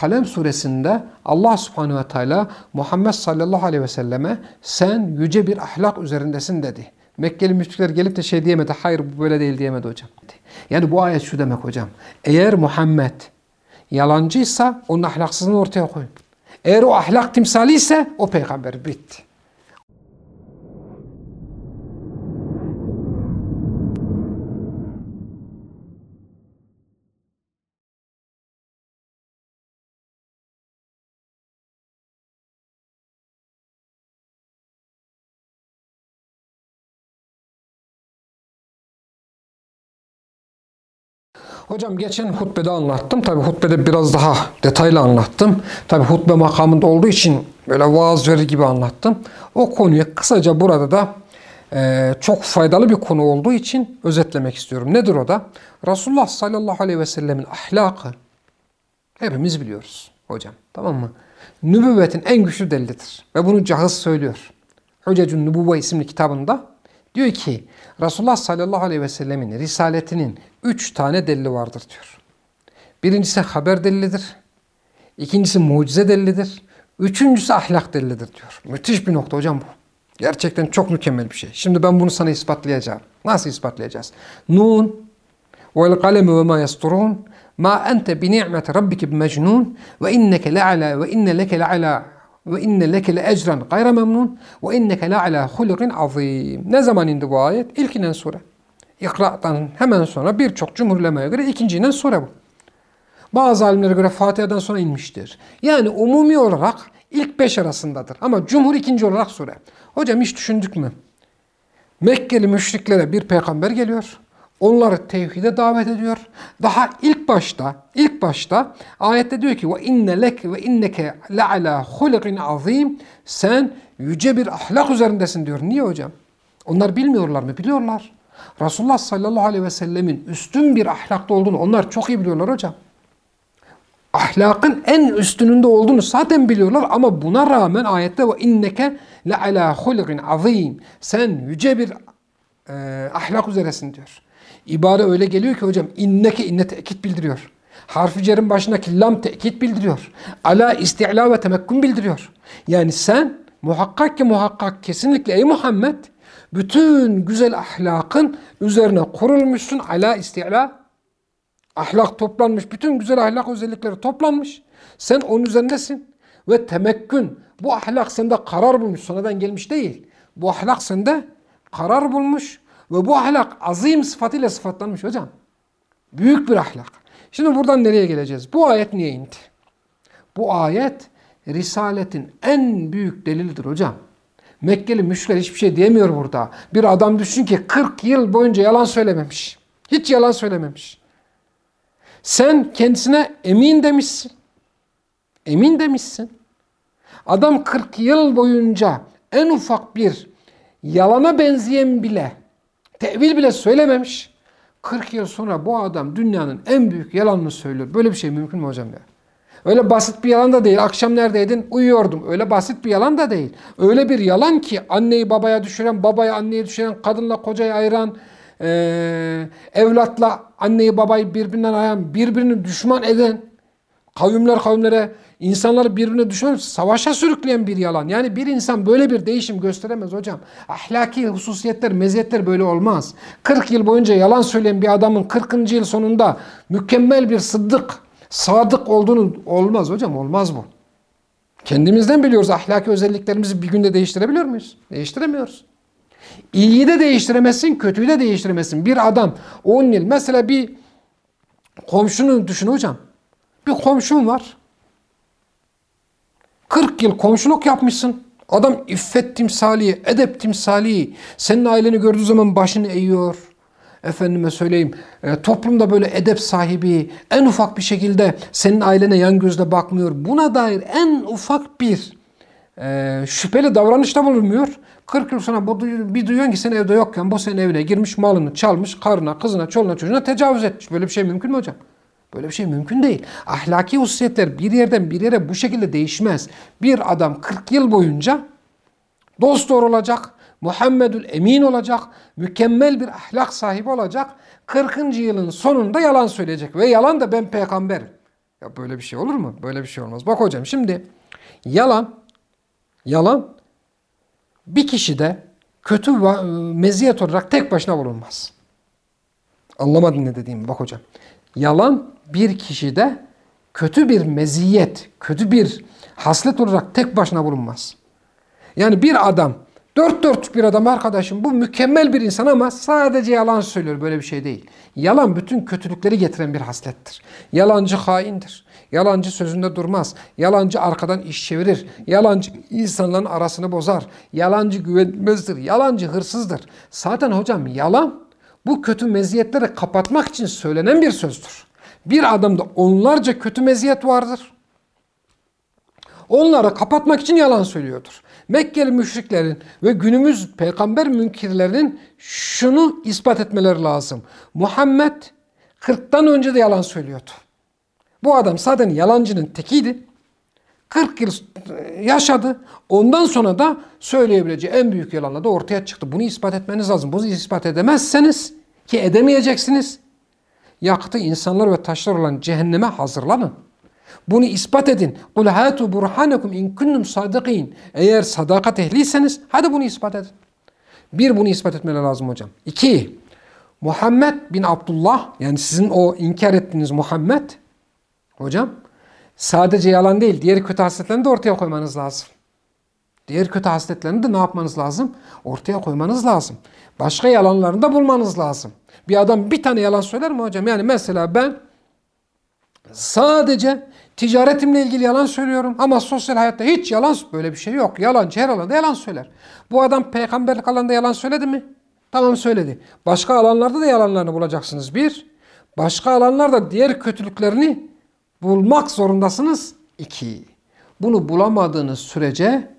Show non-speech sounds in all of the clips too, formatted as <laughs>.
Kalem suresinde Allah subhanehu ve teala Muhammed sallallahu aleyhi ve selleme sen yüce bir ahlak üzerindesin dedi. Mekkeli müşrikler gelip de şey diyemedi. Hayır bu böyle değil diyemedi hocam. Yani bu ayet şu demek hocam. Eğer Muhammed yalancıysa onun ahlaksızlığını ortaya koyun. Eğer o ahlak timsali ise o peygamber bitti. Hocam geçen hutbede anlattım. Tabi hutbede biraz daha detaylı anlattım. Tabi hutbe makamında olduğu için böyle vaaz verir gibi anlattım. O konuyu kısaca burada da e, çok faydalı bir konu olduğu için özetlemek istiyorum. Nedir o da? Resulullah sallallahu aleyhi ve sellemin ahlakı hepimiz biliyoruz hocam. Tamam mı? Nübüvvetin en güçlü delilidir. Ve bunu Cahız söylüyor. Hücecun Nübüvve isimli kitabında diyor ki Resulullah sallallahu aleyhi ve sellemin risaletinin üç tane delili vardır diyor. Birincisi haber delilidir. İkincisi mucize delilidir. Üçüncüsü ahlak delilidir diyor. Müthiş bir nokta hocam bu. Gerçekten çok mükemmel bir şey. Şimdi ben bunu sana ispatlayacağım. Nasıl ispatlayacağız? Nun vel kalemi ve ma yasturun ma ente bi ni'meti rabbike bi mecnun ve inneke le'ala ve inne leke le'ala ve inne leke le ecran gayra memnun ve inneke le'ala hulukin azim. Ne zaman indi bu ayet? İlk inen sure. İkra'dan hemen sonra birçok cumhurlemeye göre ikinci inen sure bu. Bazı alimlere göre Fatiha'dan sonra inmiştir. Yani umumi olarak ilk beş arasındadır. Ama cumhur ikinci olarak sure. Hocam hiç düşündük mü? Mekkeli müşriklere bir peygamber geliyor. Onları tevhide davet ediyor. Daha ilk başta, ilk başta ayette diyor ki ve inne lek ve inneke le'ala hulikin azim. Sen yüce bir ahlak üzerindesin diyor. Niye hocam? Onlar bilmiyorlar mı? Biliyorlar. Resulullah sallallahu aleyhi ve sellemin üstün bir ahlakta olduğunu onlar çok iyi biliyorlar hocam. Ahlakın en üstününde olduğunu zaten biliyorlar ama buna rağmen ayette ve inneke le ala hulgin azim. Sen yüce bir e, ahlak üzeresin diyor. İbare öyle geliyor ki hocam inneke inne tekit bildiriyor. Harfi cerin başındaki lam tekit bildiriyor. Ala isti'la ve temekkün bildiriyor. Yani sen muhakkak ki muhakkak kesinlikle ey Muhammed bütün güzel ahlakın üzerine kurulmuşsun. Ala isti'la ahlak toplanmış. Bütün güzel ahlak özellikleri toplanmış. Sen onun üzerindesin. Ve temekkün. Bu ahlak sende karar bulmuş. Sonradan gelmiş değil. Bu ahlak sende karar bulmuş. Ve bu ahlak azim sıfatıyla sıfatlanmış hocam. Büyük bir ahlak. Şimdi buradan nereye geleceğiz? Bu ayet niye indi? Bu ayet Risaletin en büyük delilidir hocam. Mekkeli müşrikler hiçbir şey diyemiyor burada. Bir adam düşün ki 40 yıl boyunca yalan söylememiş. Hiç yalan söylememiş. Sen kendisine emin demişsin. Emin demişsin. Adam 40 yıl boyunca en ufak bir yalana benzeyen bile, tevil bile söylememiş. 40 yıl sonra bu adam dünyanın en büyük yalanını söylüyor. Böyle bir şey mümkün mü hocam ya? Öyle basit bir yalan da değil. Akşam neredeydin? Uyuyordum. Öyle basit bir yalan da değil. Öyle bir yalan ki anneyi babaya düşüren, babaya anneye düşüren, kadınla kocayı ayıran, e, evlatla anneyi babayı birbirinden ayıran, birbirini düşman eden, kavimler kavimlere, insanları birbirine düşman, savaşa sürükleyen bir yalan. Yani bir insan böyle bir değişim gösteremez hocam. Ahlaki hususiyetler, meziyetler böyle olmaz. 40 yıl boyunca yalan söyleyen bir adamın 40. yıl sonunda mükemmel bir sıddık, sadık olduğunu olmaz hocam olmaz bu. Kendimizden biliyoruz ahlaki özelliklerimizi bir günde değiştirebiliyor muyuz? Değiştiremiyoruz. İyiyi de değiştiremezsin, kötüyü de değiştiremezsin. Bir adam 10 yıl mesela bir komşunu düşün hocam. Bir komşun var. 40 yıl komşuluk yapmışsın. Adam iffet timsali, edep timsali. Senin aileni gördüğü zaman başını eğiyor efendime söyleyeyim e, toplumda böyle edep sahibi en ufak bir şekilde senin ailene yan gözle bakmıyor. Buna dair en ufak bir e, şüpheli davranışta bulunmuyor. 40 yıl sonra bir duyuyorsun ki sen evde yokken bu senin evine girmiş malını çalmış karına, kızına, çoluğuna, çocuğuna tecavüz etmiş. Böyle bir şey mümkün mü hocam? Böyle bir şey mümkün değil. Ahlaki hususiyetler bir yerden bir yere bu şekilde değişmez. Bir adam 40 yıl boyunca dost doğru olacak, Muhammedül Emin olacak, mükemmel bir ahlak sahibi olacak. 40. yılın sonunda yalan söyleyecek ve yalan da ben peygamberim. Ya böyle bir şey olur mu? Böyle bir şey olmaz. Bak hocam şimdi yalan yalan bir kişide kötü meziyet olarak tek başına bulunmaz. Anlamadın ne dediğimi bak hocam. Yalan bir kişide kötü bir meziyet, kötü bir haslet olarak tek başına bulunmaz. Yani bir adam, dört dörtlük bir adam arkadaşım bu mükemmel bir insan ama sadece yalan söylüyor. Böyle bir şey değil. Yalan bütün kötülükleri getiren bir haslettir. Yalancı haindir. Yalancı sözünde durmaz. Yalancı arkadan iş çevirir. Yalancı insanların arasını bozar. Yalancı güvenmezdir. Yalancı hırsızdır. Zaten hocam yalan bu kötü meziyetleri kapatmak için söylenen bir sözdür. Bir adamda onlarca kötü meziyet vardır. Onları kapatmak için yalan söylüyordur. Mekkeli müşriklerin ve günümüz peygamber münkirlerinin şunu ispat etmeleri lazım. Muhammed 40'tan önce de yalan söylüyordu. Bu adam zaten yalancının tekiydi. 40 yıl yaşadı. Ondan sonra da söyleyebileceği en büyük yalanla da ortaya çıktı. Bunu ispat etmeniz lazım. Bunu ispat edemezseniz ki edemeyeceksiniz. Yaktı insanlar ve taşlar olan cehenneme hazırlanın. Bunu ispat edin. Kul hatu burhanakum in kuntum sadikin. Eğer sadakat ehliyseniz hadi bunu ispat edin. Bir bunu ispat etmeleri lazım hocam. İki, Muhammed bin Abdullah yani sizin o inkar ettiğiniz Muhammed hocam sadece yalan değil diğer kötü hasletlerini de ortaya koymanız lazım. Diğer kötü hasletlerini de ne yapmanız lazım? Ortaya koymanız lazım. Başka yalanlarını da bulmanız lazım. Bir adam bir tane yalan söyler mi hocam? Yani mesela ben sadece ticaretimle ilgili yalan söylüyorum ama sosyal hayatta hiç yalan böyle bir şey yok. Yalancı her alanda yalan söyler. Bu adam peygamberlik alanında yalan söyledi mi? Tamam söyledi. Başka alanlarda da yalanlarını bulacaksınız. Bir, başka alanlarda diğer kötülüklerini bulmak zorundasınız. İki, bunu bulamadığınız sürece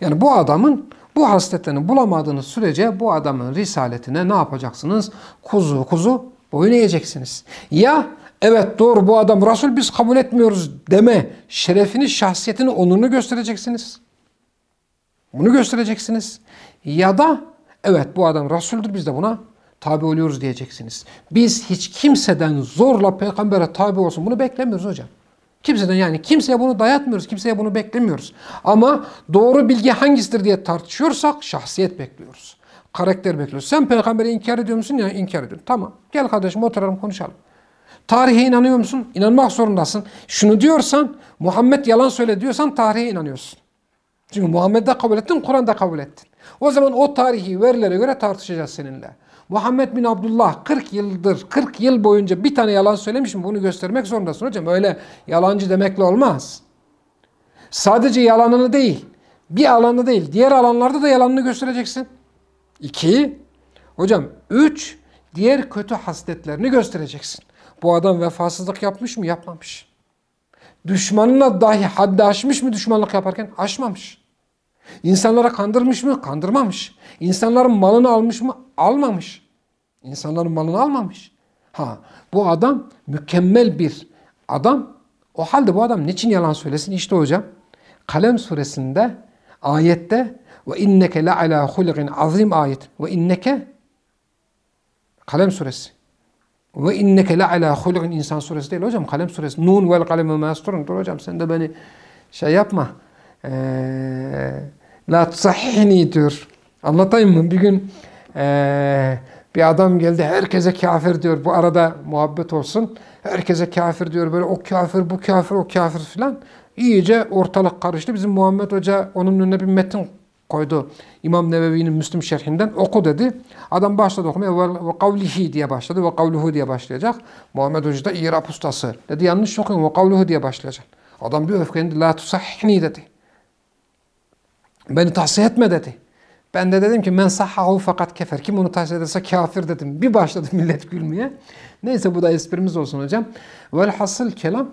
yani bu adamın bu hasletlerini bulamadığınız sürece bu adamın risaletine ne yapacaksınız? Kuzu kuzu boyun eğeceksiniz. Ya evet doğru bu adam Resul biz kabul etmiyoruz deme şerefini, şahsiyetini, onurunu göstereceksiniz. Bunu göstereceksiniz. Ya da evet bu adam Resul'dür biz de buna tabi oluyoruz diyeceksiniz. Biz hiç kimseden zorla peygambere tabi olsun bunu beklemiyoruz hocam. Kimseden yani kimseye bunu dayatmıyoruz, kimseye bunu beklemiyoruz. Ama doğru bilgi hangisidir diye tartışıyorsak şahsiyet bekliyoruz. Karakter bekliyoruz. Sen peygamberi inkar ediyor musun? Ya inkar ediyorum. Tamam. Gel kardeşim oturalım konuşalım. Tarihe inanıyor musun? İnanmak zorundasın. Şunu diyorsan, Muhammed yalan söyle diyorsan tarihe inanıyorsun. Çünkü Muhammed'de kabul ettin, Kur'an'da kabul ettin. O zaman o tarihi verilere göre tartışacağız seninle. Muhammed bin Abdullah 40 yıldır, 40 yıl boyunca bir tane yalan söylemiş mi? Bunu göstermek zorundasın hocam. Öyle yalancı demekle olmaz. Sadece yalanını değil, bir alanı değil, diğer alanlarda da yalanını göstereceksin. İki, hocam üç, diğer kötü hasletlerini göstereceksin. Bu adam vefasızlık yapmış mı? Yapmamış. Düşmanına dahi haddi aşmış mı düşmanlık yaparken? Aşmamış. İnsanlara kandırmış mı? Kandırmamış. İnsanların malını almış mı? Almamış. İnsanların malını almamış. Ha, bu adam mükemmel bir adam. O halde bu adam niçin yalan söylesin? İşte hocam Kalem suresinde ayette ve inneke la ala hulqin azim ayet ve inneke Kalem suresi ve inneke la ala hulqin insan suresi değil hocam Kalem suresi Nun vel kalem ve masturun dur hocam sen de beni şey yapma ee, la tusahhini diyor anlatayım mı bir gün ee, bir adam geldi herkese kafir diyor. Bu arada muhabbet olsun. Herkese kafir diyor. Böyle o kafir, bu kafir, o kafir filan. İyice ortalık karıştı. Bizim Muhammed Hoca onun önüne bir metin koydu. İmam Nevevi'nin Müslüm şerhinden oku dedi. Adam başladı okumaya ve kavlihi diye başladı ve kavluhu diye başlayacak. Muhammed Hoca da İrab ustası. Dedi yanlış okuyun ve kavluhu diye başlayacak. Adam bir öfkelendi. La tusahhini dedi. Beni tahsiye etme dedi. Ben de dedim ki men sahhahu fakat kefer. Kim onu tahsil ederse kafir dedim. Bir başladı <laughs> millet gülmeye. Neyse bu da esprimiz olsun hocam. Velhasıl kelam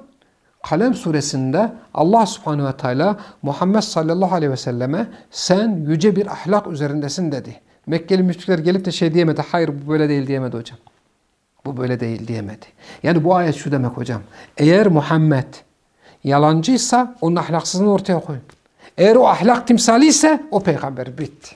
Kalem suresinde Allah subhanehu ve teala Muhammed sallallahu aleyhi ve selleme sen yüce bir ahlak üzerindesin dedi. Mekkeli müşrikler gelip de şey diyemedi. Hayır bu böyle değil diyemedi hocam. Bu böyle değil diyemedi. Yani bu ayet şu demek hocam. Eğer Muhammed yalancıysa onun ahlaksızlığını ortaya koyun. Eğer o ahlak timsali ise o peygamber bitti.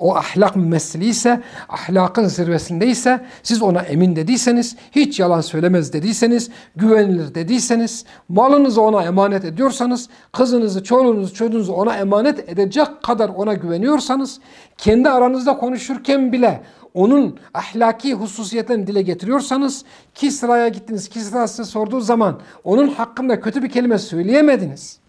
o ahlak mümessiliyse, ahlakın zirvesindeyse, siz ona emin dediyseniz, hiç yalan söylemez dediyseniz, güvenilir dediyseniz, malınızı ona emanet ediyorsanız, kızınızı, çoluğunuzu, çocuğunuzu ona emanet edecek kadar ona güveniyorsanız, kendi aranızda konuşurken bile onun ahlaki hususiyetlerini dile getiriyorsanız, Kisra'ya gittiniz, Kisra size sorduğu zaman onun hakkında kötü bir kelime söyleyemediniz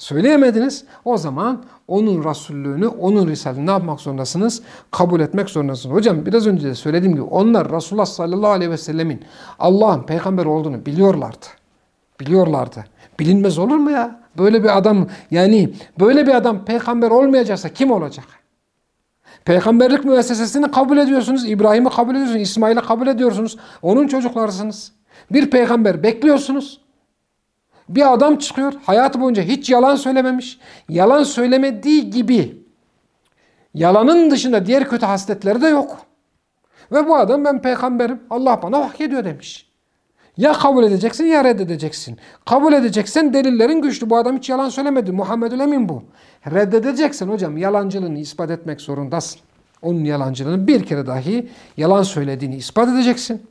söyleyemediniz. O zaman onun Resullüğünü, onun Risalini ne yapmak zorundasınız? Kabul etmek zorundasınız. Hocam biraz önce de söylediğim gibi onlar Resulullah sallallahu aleyhi ve sellemin Allah'ın peygamber olduğunu biliyorlardı. Biliyorlardı. Bilinmez olur mu ya? Böyle bir adam yani böyle bir adam peygamber olmayacaksa kim olacak? Peygamberlik müessesesini kabul ediyorsunuz. İbrahim'i kabul ediyorsunuz. İsmail'i kabul ediyorsunuz. Onun çocuklarısınız. Bir peygamber bekliyorsunuz. Bir adam çıkıyor hayatı boyunca hiç yalan söylememiş. Yalan söylemediği gibi yalanın dışında diğer kötü hasletleri de yok. Ve bu adam ben peygamberim Allah bana vahyediyor demiş. Ya kabul edeceksin ya reddedeceksin. Kabul edeceksen delillerin güçlü. Bu adam hiç yalan söylemedi. Muhammedül Emin bu. Reddedeceksin hocam. Yalancılığını ispat etmek zorundasın. Onun yalancılığını bir kere dahi yalan söylediğini ispat edeceksin.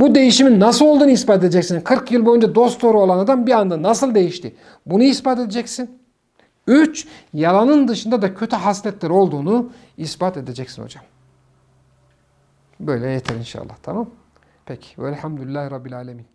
Bu değişimin nasıl olduğunu ispat edeceksin. 40 yıl boyunca dost doğru olan adam bir anda nasıl değişti? Bunu ispat edeceksin. 3. Yalanın dışında da kötü hasletler olduğunu ispat edeceksin hocam. Böyle yeter inşallah tamam. Peki. Velhamdülillahi Rabbil Alemin.